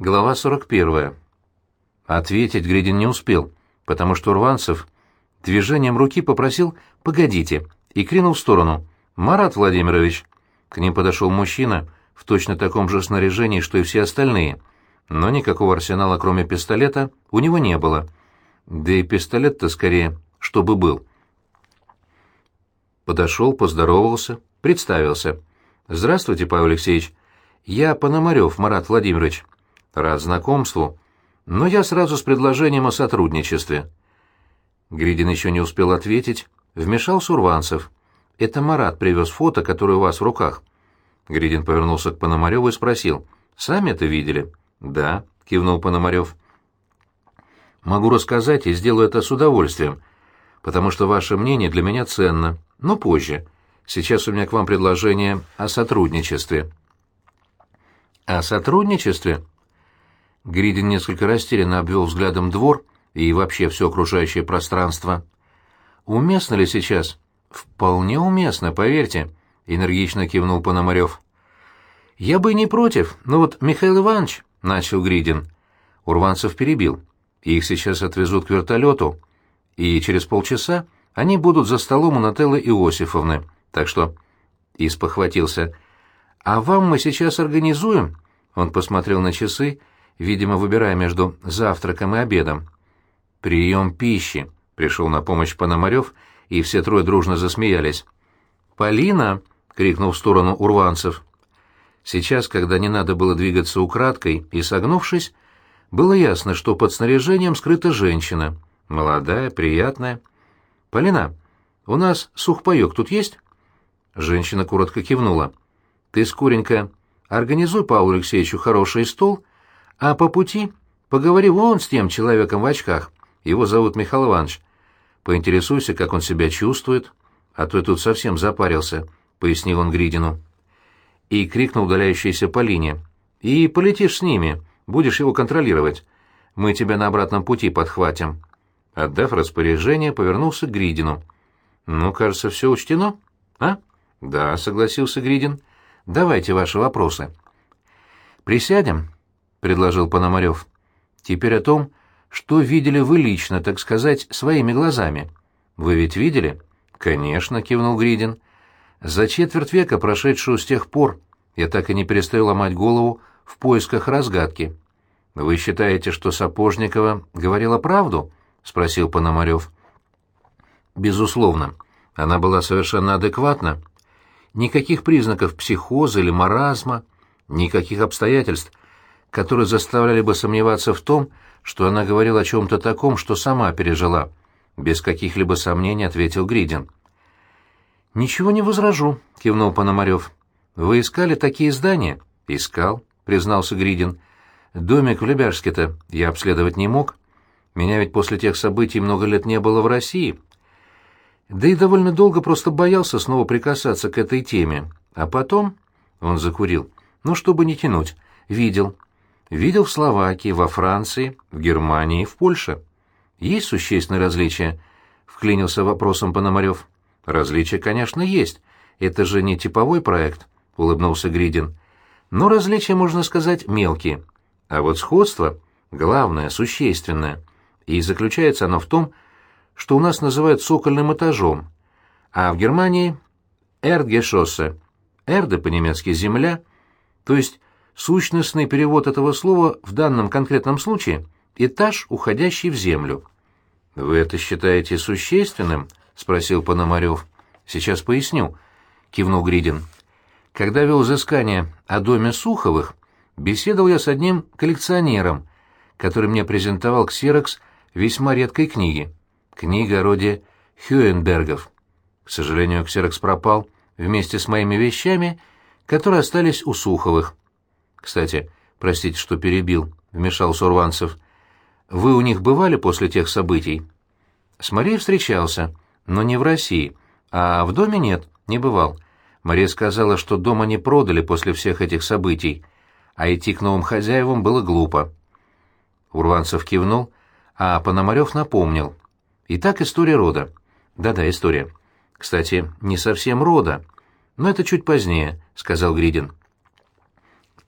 Глава 41. Ответить Гридин не успел, потому что Урванцев движением руки попросил «погодите» и кринул в сторону «Марат Владимирович». К ним подошел мужчина в точно таком же снаряжении, что и все остальные, но никакого арсенала, кроме пистолета, у него не было. Да и пистолет-то скорее, чтобы был. Подошел, поздоровался, представился. «Здравствуйте, Павел Алексеевич. Я Пономарев Марат Владимирович. Рад знакомству, но я сразу с предложением о сотрудничестве». Гридин еще не успел ответить, вмешался Урванцев. «Это Марат привез фото, которое у вас в руках». Гридин повернулся к Пономареву и спросил. «Сами это видели?» «Да», — кивнул Пономарев. «Могу рассказать и сделаю это с удовольствием, потому что ваше мнение для меня ценно, но позже. Сейчас у меня к вам предложение о сотрудничестве». «О сотрудничестве?» Гридин несколько растерянно обвел взглядом двор и вообще все окружающее пространство. «Уместно ли сейчас?» «Вполне уместно, поверьте», — энергично кивнул Пономарев. «Я бы не против, но вот Михаил Иванович...» — начал Гридин. Урванцев перебил. «Их сейчас отвезут к вертолету, и через полчаса они будут за столом у Нателлы Иосифовны, так что...» И спохватился. «А вам мы сейчас организуем...» Он посмотрел на часы, видимо, выбирая между завтраком и обедом. «Прием пищи», — пришел на помощь Пономарев, и все трое дружно засмеялись. «Полина!» — крикнул в сторону урванцев. Сейчас, когда не надо было двигаться украдкой и согнувшись, было ясно, что под снаряжением скрыта женщина. Молодая, приятная. «Полина, у нас сухпайок тут есть?» Женщина коротко кивнула. «Ты, скоренько, организуй Павлу Алексеевичу хороший стол, а по пути поговори вон с тем человеком в очках. Его зовут Михаил Иванович. Поинтересуйся, как он себя чувствует, а то я тут совсем запарился», — пояснил он Гридину и крикнул удаляющейся Полине. «И полетишь с ними, будешь его контролировать. Мы тебя на обратном пути подхватим». Отдав распоряжение, повернулся к Гридину. «Ну, кажется, все учтено, а?» «Да», — согласился Гридин. «Давайте ваши вопросы». «Присядем», — предложил Пономарев. «Теперь о том, что видели вы лично, так сказать, своими глазами. Вы ведь видели?» «Конечно», — кивнул Гридин. За четверть века, прошедшую с тех пор, я так и не перестаю ломать голову в поисках разгадки. «Вы считаете, что Сапожникова говорила правду?» — спросил Пономарев. «Безусловно. Она была совершенно адекватна. Никаких признаков психоза или маразма, никаких обстоятельств, которые заставляли бы сомневаться в том, что она говорила о чем-то таком, что сама пережила. Без каких-либо сомнений ответил Гридин. «Ничего не возражу», — кивнул Пономарев. «Вы искали такие здания?» «Искал», — признался Гридин. «Домик в Лебяжске-то я обследовать не мог. Меня ведь после тех событий много лет не было в России. Да и довольно долго просто боялся снова прикасаться к этой теме. А потом...» — он закурил. «Ну, чтобы не тянуть. Видел. Видел в Словакии, во Франции, в Германии, в Польше. Есть существенные различия?» — вклинился вопросом Пономарев. Различия, конечно, есть. Это же не типовой проект, улыбнулся Гридин. Но различия, можно сказать, мелкие. А вот сходство главное, существенное. И заключается оно в том, что у нас называют цокольным этажом, а в Германии Эрдгешоссе. Эрде по-немецки земля, то есть сущностный перевод этого слова в данном конкретном случае этаж, уходящий в землю. Вы это считаете существенным? — спросил Пономарев. «Сейчас поясню», — кивнул Гридин. «Когда вел изыскание о доме Суховых, беседовал я с одним коллекционером, который мне презентовал ксерокс весьма редкой книги. Книга о роде Хюенбергов. К сожалению, ксерокс пропал вместе с моими вещами, которые остались у Суховых. Кстати, простите, что перебил, — вмешался Урванцев. Вы у них бывали после тех событий? С Марией встречался но не в России, а в доме нет, не бывал. Мария сказала, что дома не продали после всех этих событий, а идти к новым хозяевам было глупо. Урванцев кивнул, а Пономарев напомнил. Итак, история рода. Да-да, история. Кстати, не совсем рода, но это чуть позднее, сказал Гридин.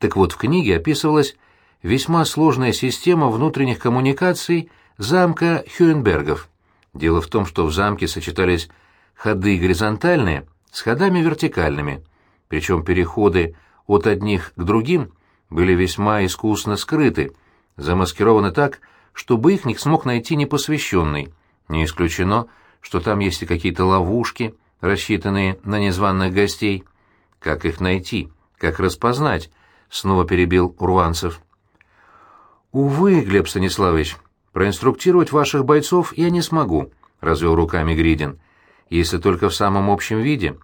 Так вот, в книге описывалась весьма сложная система внутренних коммуникаций замка Хюенбергов. Дело в том, что в замке сочетались ходы горизонтальные с ходами вертикальными, причем переходы от одних к другим были весьма искусно скрыты, замаскированы так, чтобы их не смог найти непосвященный. Не исключено, что там есть и какие-то ловушки, рассчитанные на незваных гостей. Как их найти? Как распознать? Снова перебил Урванцев. Увы, Глеб Станиславович, проинструктировать ваших бойцов я не смогу, развел руками Гридин. Если только в самом общем виде.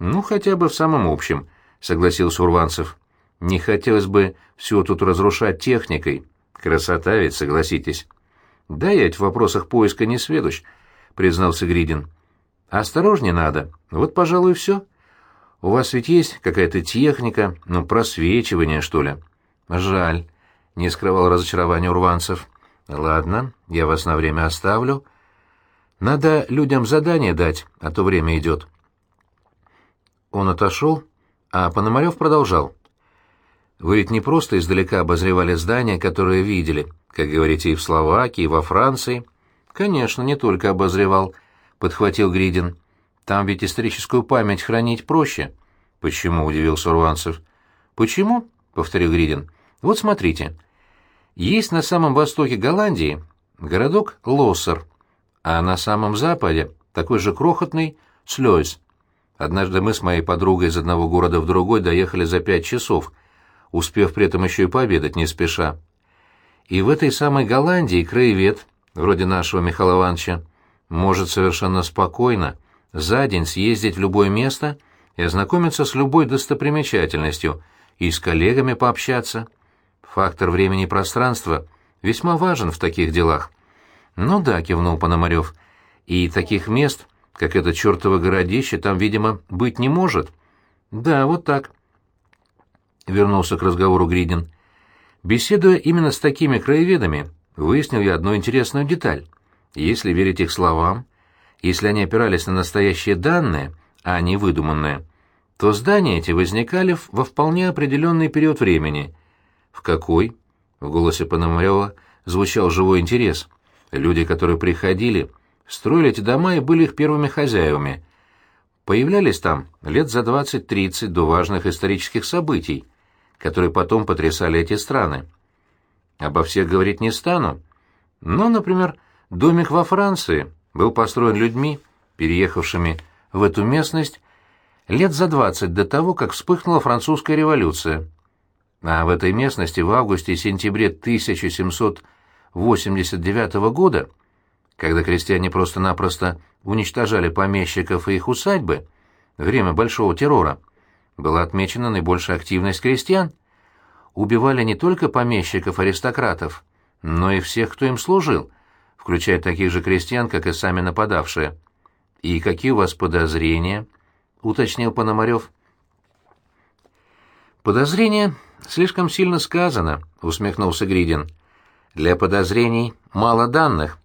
Ну, хотя бы в самом общем, согласился Урванцев. Не хотелось бы все тут разрушать техникой. Красота ведь, согласитесь. Да, я в вопросах поиска не сведущ, признался Гридин. Осторожнее надо. Вот, пожалуй, все. У вас ведь есть какая-то техника, ну, просвечивание, что ли? Жаль, не скрывал разочарования урванцев. Ладно, я вас на время оставлю. Надо людям задание дать, а то время идет. Он отошел, а Пономарев продолжал. Вы ведь не просто издалека обозревали здания, которые видели, как говорите, и в Словакии, и во Франции. Конечно, не только обозревал, подхватил Гридин. Там ведь историческую память хранить проще. Почему, удивился Урванцев. Почему? повторил Гридин. Вот смотрите. Есть на самом востоке Голландии городок Лоссер, а на самом западе такой же крохотный Слёйс. Однажды мы с моей подругой из одного города в другой доехали за пять часов, успев при этом еще и пообедать не спеша. И в этой самой Голландии краевед, вроде нашего Михаила Ивановича, может совершенно спокойно за день съездить в любое место и ознакомиться с любой достопримечательностью и с коллегами пообщаться. Фактор времени и пространства весьма важен в таких делах. «Ну да», — кивнул Пономарев, — «и таких мест, как это чертово городище, там, видимо, быть не может». «Да, вот так», — вернулся к разговору Гридин. «Беседуя именно с такими краеведами, выяснил я одну интересную деталь. Если верить их словам, если они опирались на настоящие данные, а не выдуманные, то здания эти возникали во вполне определенный период времени. В какой? В голосе Пономарева звучал живой интерес. Люди, которые приходили, строили эти дома и были их первыми хозяевами. Появлялись там лет за 20-30 до важных исторических событий, которые потом потрясали эти страны. Обо всех говорить не стану, но, например, домик во Франции был построен людьми, переехавшими в эту местность лет за двадцать до того, как вспыхнула французская революция. А в этой местности в августе и сентябре 1789 года, когда крестьяне просто-напросто уничтожали помещиков и их усадьбы, время Большого террора, была отмечена наибольшая активность крестьян. Убивали не только помещиков-аристократов, но и всех, кто им служил, включая таких же крестьян, как и сами нападавшие. «И какие у вас подозрения?» — уточнил Пономарев. «Подозрения слишком сильно сказано», — усмехнулся Гридин. «Для подозрений мало данных.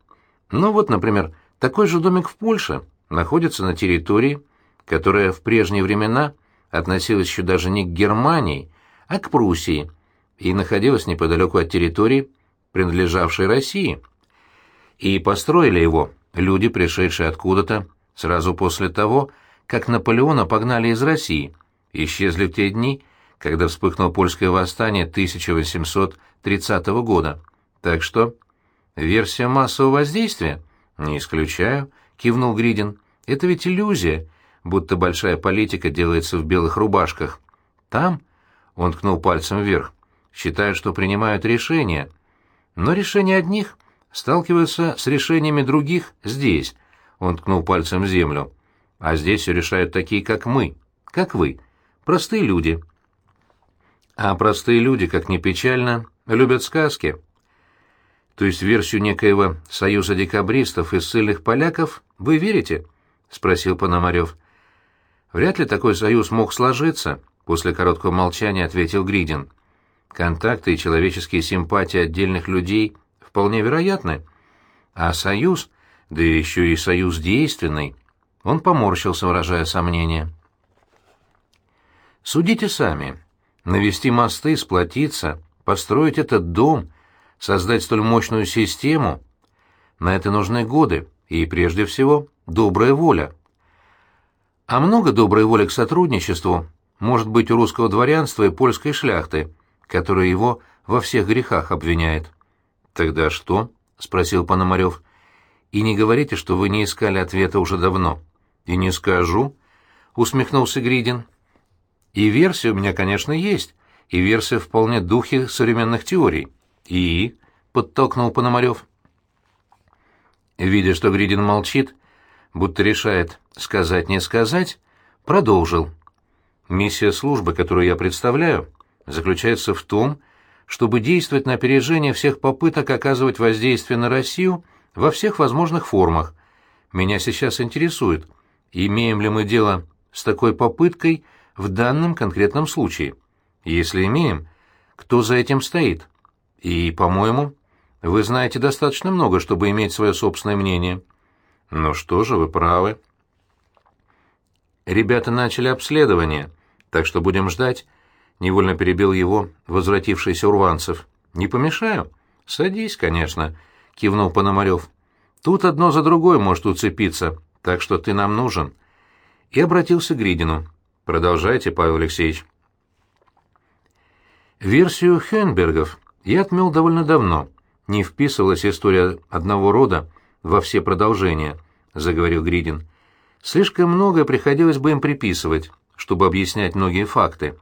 Ну вот, например, такой же домик в Польше находится на территории, которая в прежние времена относилась еще даже не к Германии, а к Пруссии, и находилась неподалеку от территории, принадлежавшей России» и построили его люди, пришедшие откуда-то сразу после того, как Наполеона погнали из России, исчезли в те дни, когда вспыхнуло польское восстание 1830 года. Так что версия массового воздействия? Не исключаю, кивнул Гридин. Это ведь иллюзия, будто большая политика делается в белых рубашках. Там, он ткнул пальцем вверх, считают, что принимают решения. Но решения одних сталкиваются с решениями других здесь. Он ткнул пальцем в землю. А здесь все решают такие, как мы, как вы, простые люди. А простые люди, как ни печально, любят сказки. То есть версию некоего союза декабристов и ссыльных поляков вы верите? спросил Пономарев. Вряд ли такой союз мог сложиться, после короткого молчания ответил Гридин. Контакты и человеческие симпатии отдельных людей вполне вероятны. А союз, да еще и союз действенный, он поморщился, выражая сомнение. Судите сами. Навести мосты, сплотиться, построить этот дом, создать столь мощную систему, на это нужны годы и, прежде всего, добрая воля. А много доброй воли к сотрудничеству может быть у русского дворянства и польской шляхты, которая его во всех грехах обвиняет. «Тогда что?» — спросил Пономарев. «И не говорите, что вы не искали ответа уже давно». «И не скажу», — усмехнулся Гридин. «И версия у меня, конечно, есть, и версия вполне духе современных теорий». «И?» — подтолкнул Пономарев. Видя, что Гридин молчит, будто решает, сказать не сказать, продолжил. «Миссия службы, которую я представляю, заключается в том, чтобы действовать на опережение всех попыток оказывать воздействие на Россию во всех возможных формах. Меня сейчас интересует, имеем ли мы дело с такой попыткой в данном конкретном случае. Если имеем, кто за этим стоит? И, по-моему, вы знаете достаточно много, чтобы иметь свое собственное мнение. Ну что же, вы правы. Ребята начали обследование, так что будем ждать. Невольно перебил его возвратившийся Урванцев. Не помешаю? Садись, конечно, кивнул Пономарев. Тут одно за другое может уцепиться, так что ты нам нужен. И обратился к Гридину. Продолжайте, Павел Алексеевич. Версию Хенбергов я отмел довольно давно. Не вписывалась история одного рода во все продолжения, заговорил Гридин. Слишком многое приходилось бы им приписывать, чтобы объяснять многие факты.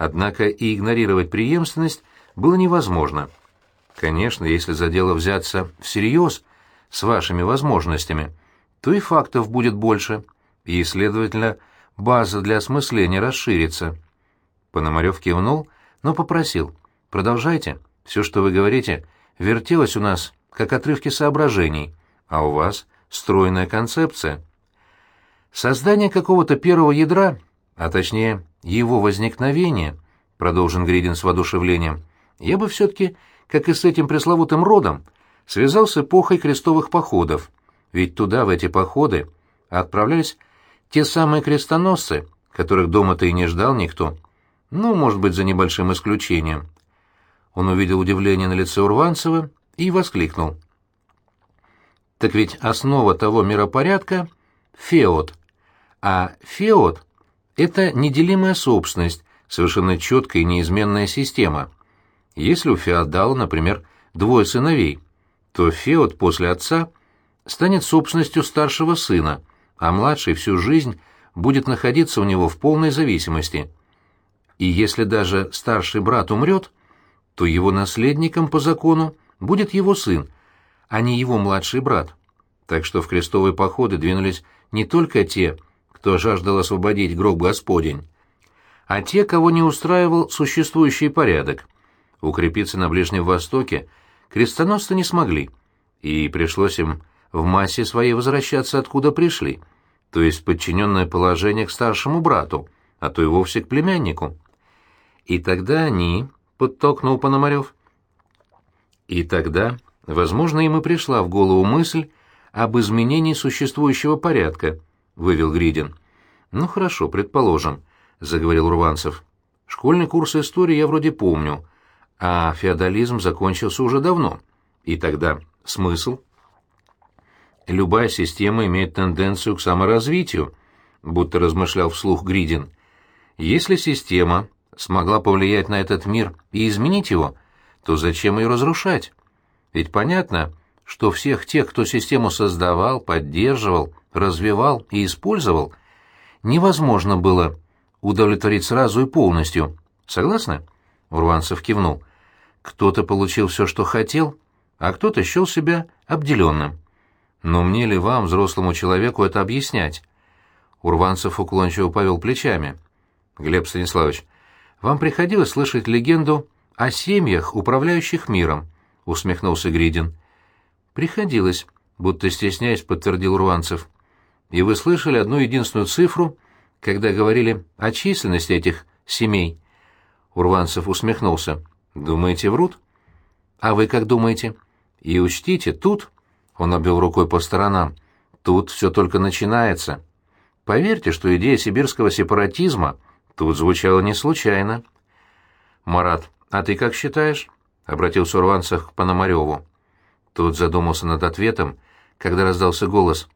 Однако и игнорировать преемственность было невозможно. Конечно, если за дело взяться всерьез, с вашими возможностями, то и фактов будет больше, и, следовательно, база для осмысления расширится. Пономарев кивнул, но попросил. «Продолжайте. Все, что вы говорите, вертелось у нас, как отрывки соображений, а у вас стройная концепция». Создание какого-то первого ядра, а точнее его возникновение, продолжен Гридин с воодушевлением, я бы все-таки, как и с этим пресловутым родом, связал с эпохой крестовых походов, ведь туда, в эти походы, отправлялись те самые крестоносцы, которых дома-то и не ждал никто, ну, может быть, за небольшим исключением. Он увидел удивление на лице Урванцева и воскликнул. Так ведь основа того миропорядка — феод, а феод — это неделимая собственность, совершенно четкая и неизменная система. Если у феодала, например, двое сыновей, то феод после отца станет собственностью старшего сына, а младший всю жизнь будет находиться у него в полной зависимости. И если даже старший брат умрет, то его наследником по закону будет его сын, а не его младший брат. Так что в крестовые походы двинулись не только те, кто жаждал освободить гроб Господень, а те, кого не устраивал существующий порядок. Укрепиться на Ближнем Востоке крестоносцы не смогли, и пришлось им в массе своей возвращаться откуда пришли, то есть подчиненное положение к старшему брату, а то и вовсе к племяннику. И тогда они, — подтолкнул Пономарев, — и тогда, возможно, им и пришла в голову мысль об изменении существующего порядка — вывел Гридин. «Ну хорошо, предположим», — заговорил Урванцев. «Школьный курс истории я вроде помню, а феодализм закончился уже давно. И тогда смысл?» «Любая система имеет тенденцию к саморазвитию», — будто размышлял вслух Гридин. «Если система смогла повлиять на этот мир и изменить его, то зачем ее разрушать? Ведь понятно, что всех тех, кто систему создавал, поддерживал, развивал и использовал, невозможно было удовлетворить сразу и полностью. Согласны? Урванцев кивнул. Кто-то получил все, что хотел, а кто-то счел себя обделенным. Но мне ли вам, взрослому человеку, это объяснять? Урванцев уклончиво повел плечами. Глеб Станиславович, вам приходилось слышать легенду о семьях, управляющих миром, усмехнулся Гридин. Приходилось, будто стесняясь, подтвердил Урванцев. И вы слышали одну единственную цифру, когда говорили о численности этих семей?» Урванцев усмехнулся. «Думаете, врут?» «А вы как думаете?» «И учтите, тут...» Он обвел рукой по сторонам. «Тут все только начинается. Поверьте, что идея сибирского сепаратизма тут звучала не случайно». Марат А ты как считаешь?» — обратился Урванцев к Пономареву. Тот задумался над ответом, когда раздался голос.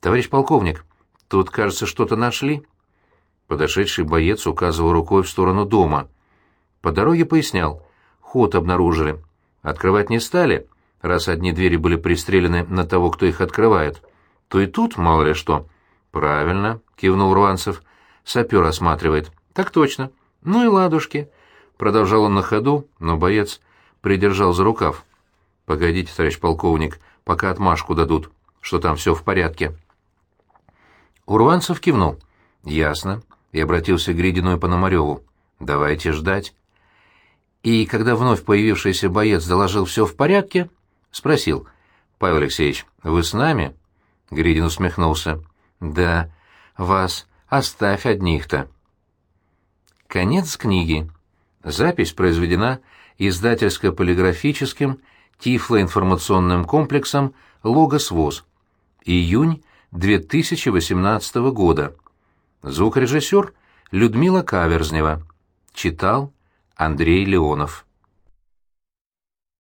«Товарищ полковник, тут, кажется, что-то нашли». Подошедший боец указывал рукой в сторону дома. По дороге пояснял. Ход обнаружили. Открывать не стали, раз одни двери были пристрелены на того, кто их открывает. То и тут мало ли что. «Правильно», — кивнул Урванцев. «Сапер осматривает». «Так точно. Ну и ладушки». Продолжал он на ходу, но боец придержал за рукав. «Погодите, товарищ полковник, пока отмашку дадут, что там все в порядке». Урванцев кивнул. «Ясно», и обратился к Гридину и Пономареву. «Давайте ждать». И когда вновь появившийся боец доложил «все в порядке», спросил. «Павел Алексеевич, вы с нами?» Гридин усмехнулся. «Да, вас оставь одних-то». Конец книги. Запись произведена издательско-полиграфическим тифлоинформационным комплексом «Логос ВОЗ». Июнь 2018 года. Звукорежиссер Людмила Каверзнева. Читал Андрей Леонов.